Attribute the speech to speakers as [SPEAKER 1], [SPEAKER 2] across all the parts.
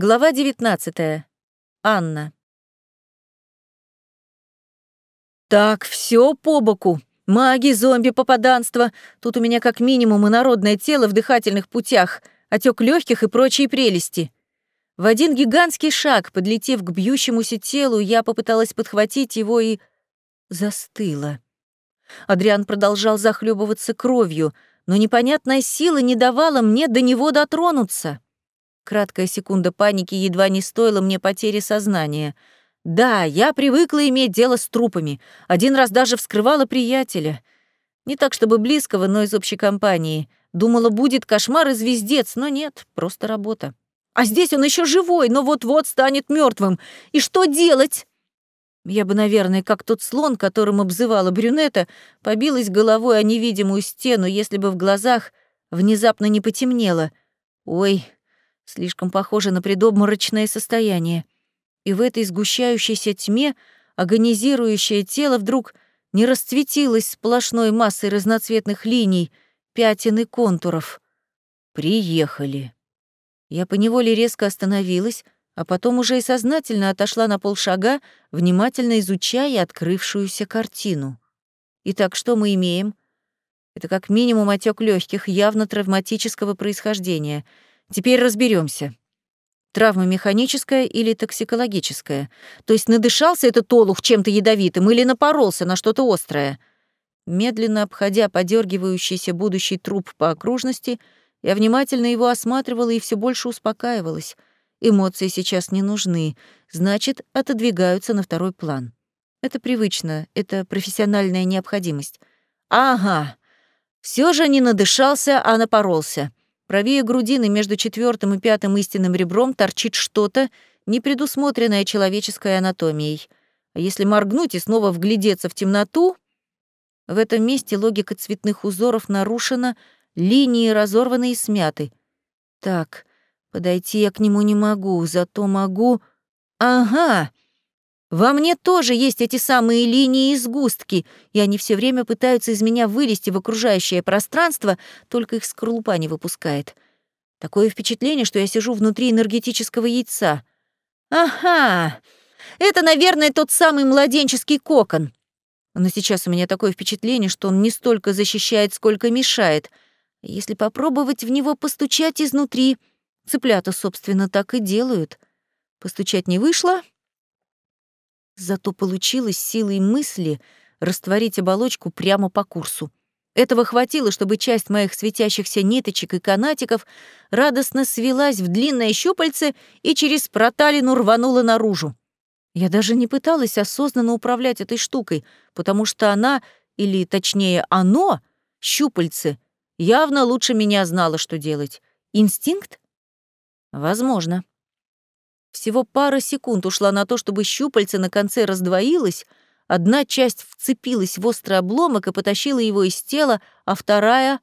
[SPEAKER 1] Глава 19. Анна. Так, все по боку. Маги, зомби, попаданство. Тут у меня как минимум инородное тело в дыхательных путях, отек легких и прочие прелести. В один гигантский шаг, подлетев к бьющемуся телу, я попыталась подхватить его и застыла. Адриан продолжал захлебываться кровью, но непонятная сила не давала мне до него дотронуться. Краткая секунда паники едва не стоила мне потери сознания. Да, я привыкла иметь дело с трупами. Один раз даже вскрывала приятеля. Не так, чтобы близкого, но из общей компании. Думала, будет кошмар и звездец, но нет, просто работа. А здесь он еще живой, но вот-вот станет мертвым. И что делать? Я бы, наверное, как тот слон, которым обзывала брюнета, побилась головой о невидимую стену, если бы в глазах внезапно не потемнело. Ой, слишком похоже на предобморочное состояние. И в этой сгущающейся тьме агонизирующее тело вдруг не расцветилось сплошной массой разноцветных линий, пятен и контуров. Приехали. Я поневоле резко остановилась, а потом уже и сознательно отошла на полшага, внимательно изучая открывшуюся картину. Итак, что мы имеем? Это как минимум отек легких, явно травматического происхождения — Теперь разберемся. Травма механическая или токсикологическая? То есть надышался этот олух чем-то ядовитым или напоролся на что-то острое? Медленно обходя подергивающийся будущий труп по окружности, я внимательно его осматривала и все больше успокаивалась. Эмоции сейчас не нужны, значит, отодвигаются на второй план. Это привычно, это профессиональная необходимость. Ага, все же не надышался, а напоролся. Правее грудины между четвертым и пятым истинным ребром торчит что-то, не предусмотренное человеческой анатомией. А если моргнуть и снова вглядеться в темноту, в этом месте логика цветных узоров нарушена, линии разорваны и смяты. Так, подойти я к нему не могу, зато могу... Ага! Во мне тоже есть эти самые линии и сгустки, и они все время пытаются из меня вылезти в окружающее пространство, только их скорлупа не выпускает. Такое впечатление, что я сижу внутри энергетического яйца. Ага, это, наверное, тот самый младенческий кокон. Но сейчас у меня такое впечатление, что он не столько защищает, сколько мешает. Если попробовать в него постучать изнутри, цыплята, собственно, так и делают. Постучать не вышло — Зато получилось силой мысли растворить оболочку прямо по курсу. Этого хватило, чтобы часть моих светящихся ниточек и канатиков радостно свелась в длинное щупальце и через проталину рванула наружу. Я даже не пыталась осознанно управлять этой штукой, потому что она, или точнее оно, щупальце, явно лучше меня знало, что делать. Инстинкт? Возможно. Всего пара секунд ушла на то, чтобы щупальце на конце раздвоилось, одна часть вцепилась в острый обломок и потащила его из тела, а вторая...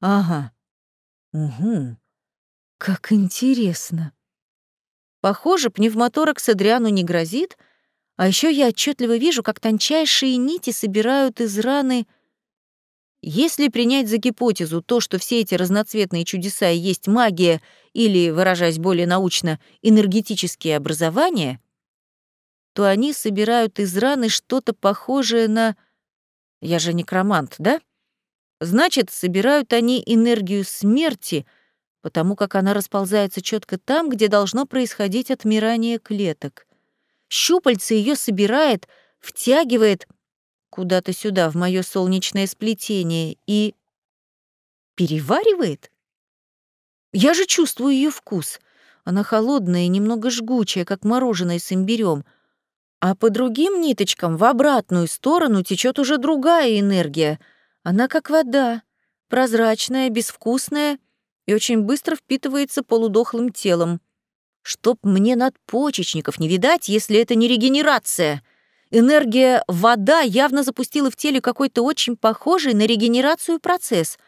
[SPEAKER 1] Ага. Угу. Как интересно. Похоже, пневмоторакс Адриану не грозит, а еще я отчетливо вижу, как тончайшие нити собирают из раны если принять за гипотезу то, что все эти разноцветные чудеса и есть магия, или, выражаясь более научно, энергетические образования, то они собирают из раны что-то похожее на... Я же некромант, да? Значит, собирают они энергию смерти, потому как она расползается четко там, где должно происходить отмирание клеток. Щупальце ее собирает, втягивает — куда-то сюда, в мое солнечное сплетение, и... переваривает? Я же чувствую ее вкус. Она холодная и немного жгучая, как мороженое с имбирем. А по другим ниточкам в обратную сторону течет уже другая энергия. Она как вода, прозрачная, безвкусная и очень быстро впитывается полудохлым телом. Чтоб мне надпочечников не видать, если это не регенерация. Энергия вода явно запустила в теле какой-то очень похожий на регенерацию процесс.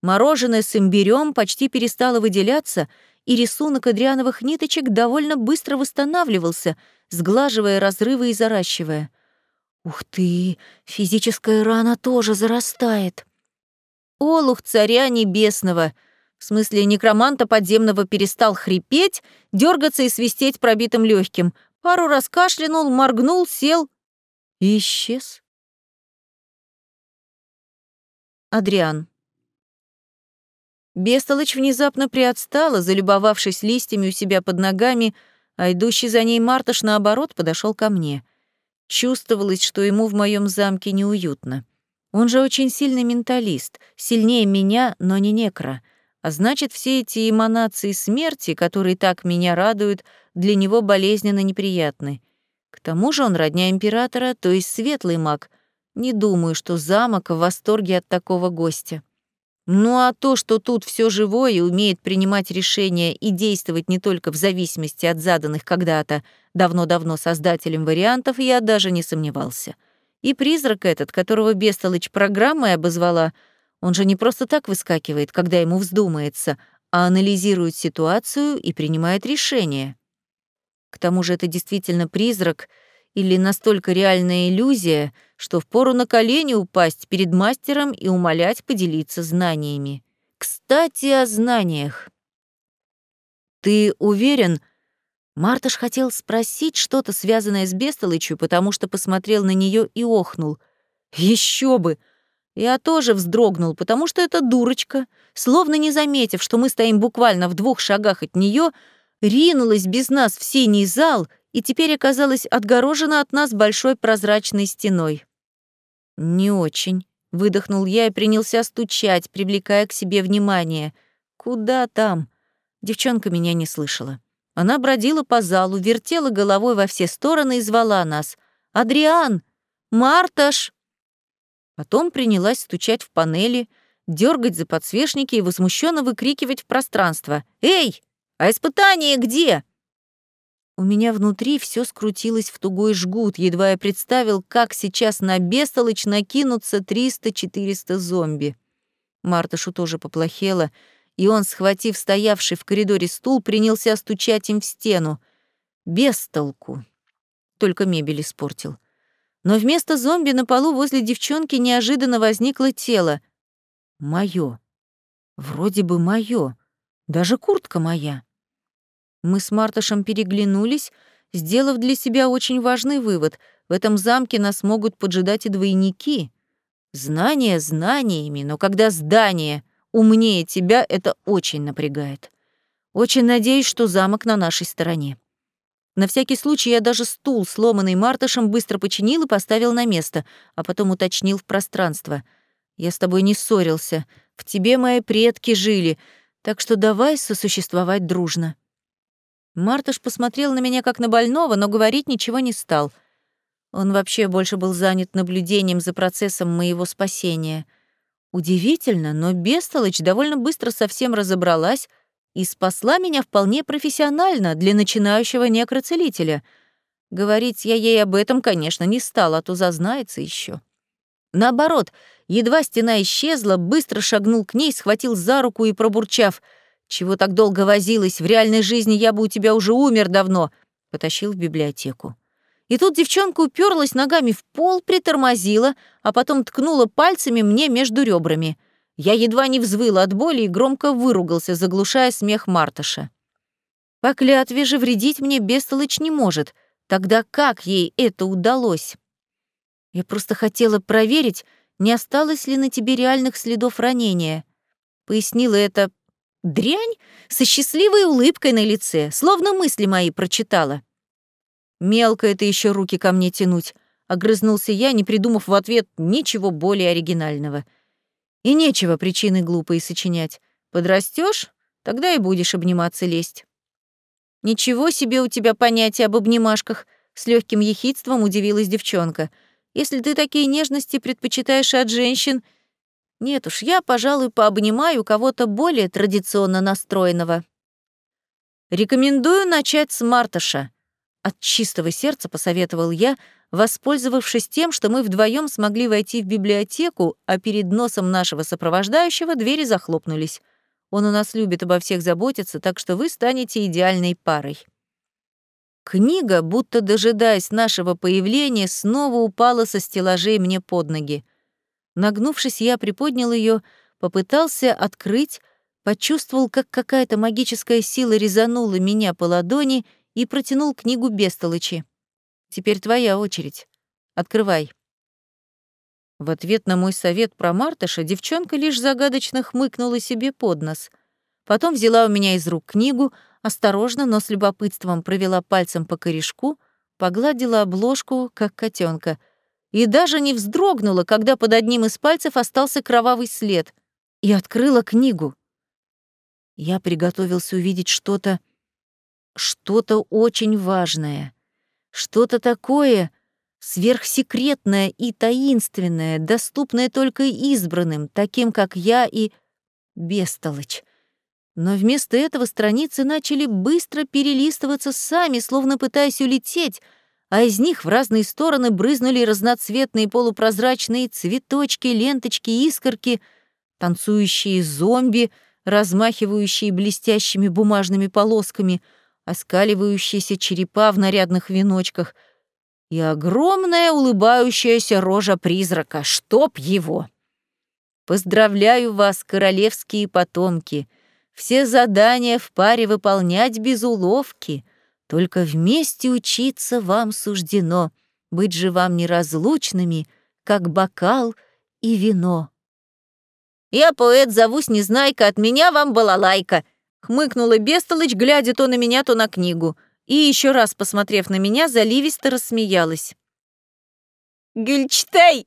[SPEAKER 1] Мороженое с имбирем почти перестало выделяться, и рисунок адриановых ниточек довольно быстро восстанавливался, сглаживая разрывы и заращивая. Ух ты, физическая рана тоже зарастает. Олух царя небесного! В смысле, некроманта подземного перестал хрипеть, дергаться и свистеть пробитым легким. Пару раз кашлянул, моргнул, сел и исчез. Адриан. Бестолочь внезапно приотстала, залюбовавшись листьями у себя под ногами, а идущий за ней Мартыш, наоборот, подошел ко мне. Чувствовалось, что ему в моем замке неуютно. Он же очень сильный менталист, сильнее меня, но не некро. А значит, все эти эманации смерти, которые так меня радуют, для него болезненно неприятны. К тому же он родня императора, то есть светлый маг. Не думаю, что замок в восторге от такого гостя. Ну а то, что тут все живое и умеет принимать решения и действовать не только в зависимости от заданных когда-то давно-давно создателем вариантов, я даже не сомневался. И призрак этот, которого Бестолыч программой обозвала, он же не просто так выскакивает, когда ему вздумается, а анализирует ситуацию и принимает решение. К тому же это действительно призрак или настолько реальная иллюзия, что впору на колени упасть перед мастером и умолять поделиться знаниями. Кстати, о знаниях. «Ты уверен?» Мартыш хотел спросить что-то, связанное с Бестолычью, потому что посмотрел на нее и охнул. Еще бы! Я тоже вздрогнул, потому что эта дурочка, словно не заметив, что мы стоим буквально в двух шагах от нее, ринулась без нас в синий зал и теперь оказалась отгорожена от нас большой прозрачной стеной. «Не очень», — выдохнул я и принялся стучать, привлекая к себе внимание. «Куда там?» Девчонка меня не слышала. Она бродила по залу, вертела головой во все стороны и звала нас. «Адриан! Марташ!» Потом принялась стучать в панели, дергать за подсвечники и возмущенно выкрикивать в пространство. «Эй, а испытание где?» У меня внутри все скрутилось в тугой жгут, едва я представил, как сейчас на бестолочь накинутся 300-400 зомби. Мартышу тоже поплохело, и он, схватив стоявший в коридоре стул, принялся стучать им в стену. Без толку. Только мебель испортил. Но вместо зомби на полу возле девчонки неожиданно возникло тело. Моё. Вроде бы моё. Даже куртка моя. Мы с Мартышем переглянулись, сделав для себя очень важный вывод. В этом замке нас могут поджидать и двойники. Знания знаниями, но когда здание умнее тебя, это очень напрягает. Очень надеюсь, что замок на нашей стороне. На всякий случай я даже стул, сломанный Мартышем, быстро починил и поставил на место, а потом уточнил в пространство. «Я с тобой не ссорился. В тебе мои предки жили, так что давай сосуществовать дружно». Мартыш посмотрел на меня как на больного, но говорить ничего не стал. Он вообще больше был занят наблюдением за процессом моего спасения — Удивительно, но Бестолочь довольно быстро совсем разобралась и спасла меня вполне профессионально для начинающего некроцелителя. Говорить я ей об этом, конечно, не стала, а то зазнается еще. Наоборот, едва стена исчезла, быстро шагнул к ней, схватил за руку и пробурчав «Чего так долго возилась? В реальной жизни я бы у тебя уже умер давно», потащил в библиотеку. И тут девчонка уперлась ногами в пол, притормозила, а потом ткнула пальцами мне между ребрами. Я едва не взвыла от боли и громко выругался, заглушая смех Мартыша. По клятве же вредить мне бестолочь не может. Тогда как ей это удалось? Я просто хотела проверить, не осталось ли на тебе реальных следов ранения. Пояснила это дрянь со счастливой улыбкой на лице, словно мысли мои прочитала. Мелко это еще руки ко мне тянуть, огрызнулся я, не придумав в ответ ничего более оригинального. И нечего причины глупые сочинять. Подрастешь, тогда и будешь обниматься лезть. Ничего себе у тебя понятие об обнимашках, с легким ехидством удивилась девчонка. Если ты такие нежности предпочитаешь от женщин, нет уж, я, пожалуй, пообнимаю кого-то более традиционно настроенного. Рекомендую начать с Марташа. От чистого сердца посоветовал я, воспользовавшись тем, что мы вдвоем смогли войти в библиотеку, а перед носом нашего сопровождающего двери захлопнулись. Он у нас любит обо всех заботиться, так что вы станете идеальной парой. Книга, будто дожидаясь нашего появления, снова упала со стеллажей мне под ноги. Нагнувшись, я приподнял ее, попытался открыть, почувствовал, как какая-то магическая сила резанула меня по ладони и протянул книгу Бестолычи. «Теперь твоя очередь. Открывай». В ответ на мой совет про Мартыша девчонка лишь загадочно хмыкнула себе под нос. Потом взяла у меня из рук книгу, осторожно, но с любопытством провела пальцем по корешку, погладила обложку, как котенка, и даже не вздрогнула, когда под одним из пальцев остался кровавый след, и открыла книгу. Я приготовился увидеть что-то, что-то очень важное, что-то такое, сверхсекретное и таинственное, доступное только избранным, таким как я и Бестолочь. Но вместо этого страницы начали быстро перелистываться сами, словно пытаясь улететь, а из них в разные стороны брызнули разноцветные полупрозрачные цветочки, ленточки, искорки, танцующие зомби, размахивающие блестящими бумажными полосками, оскаливающиеся черепа в нарядных веночках — и огромная улыбающаяся рожа призрака, чтоб его. Поздравляю вас, королевские потомки. Все задания в паре выполнять без уловки. Только вместе учиться вам суждено, быть же вам неразлучными, как бокал и вино. «Я поэт, зовусь Незнайка, от меня вам балалайка», — хмыкнула Бестолыч, глядя то на меня, то на книгу — и, еще раз посмотрев на меня, заливисто рассмеялась. «Гюльчтай!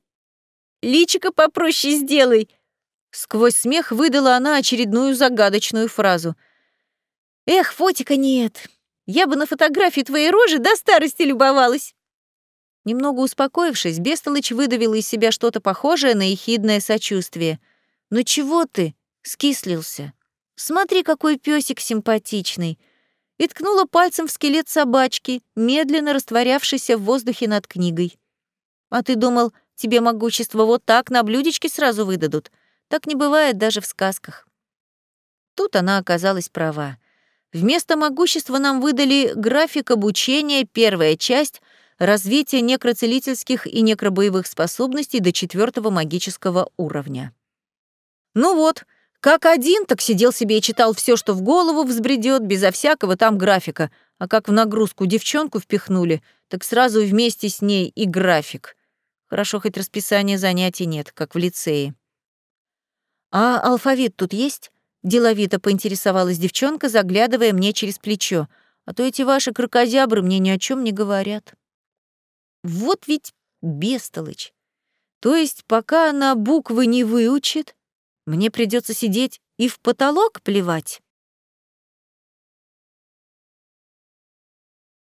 [SPEAKER 1] Личико попроще сделай!» Сквозь смех выдала она очередную загадочную фразу. «Эх, фотика нет! Я бы на фотографии твоей рожи до старости любовалась!» Немного успокоившись, Бестолыч выдавила из себя что-то похожее на ехидное сочувствие. «Ну чего ты?» — скислился. «Смотри, какой песик симпатичный!» и ткнула пальцем в скелет собачки, медленно растворявшейся в воздухе над книгой. «А ты думал, тебе могущество вот так на блюдечке сразу выдадут? Так не бывает даже в сказках». Тут она оказалась права. Вместо могущества нам выдали график обучения, первая часть — развитие некроцелительских и некробоевых способностей до четвертого магического уровня. Ну вот, как один, так сидел себе и читал все, что в голову взбредет, безо всякого там графика. А как в нагрузку девчонку впихнули, так сразу вместе с ней и график. Хорошо, хоть расписания занятий нет, как в лицее. «А алфавит тут есть?» — деловито поинтересовалась девчонка, заглядывая мне через плечо. «А то эти ваши крокозябры мне ни о чем не говорят». Вот ведь бестолочь. То есть пока она буквы не выучит, мне придется сидеть и в потолок плевать.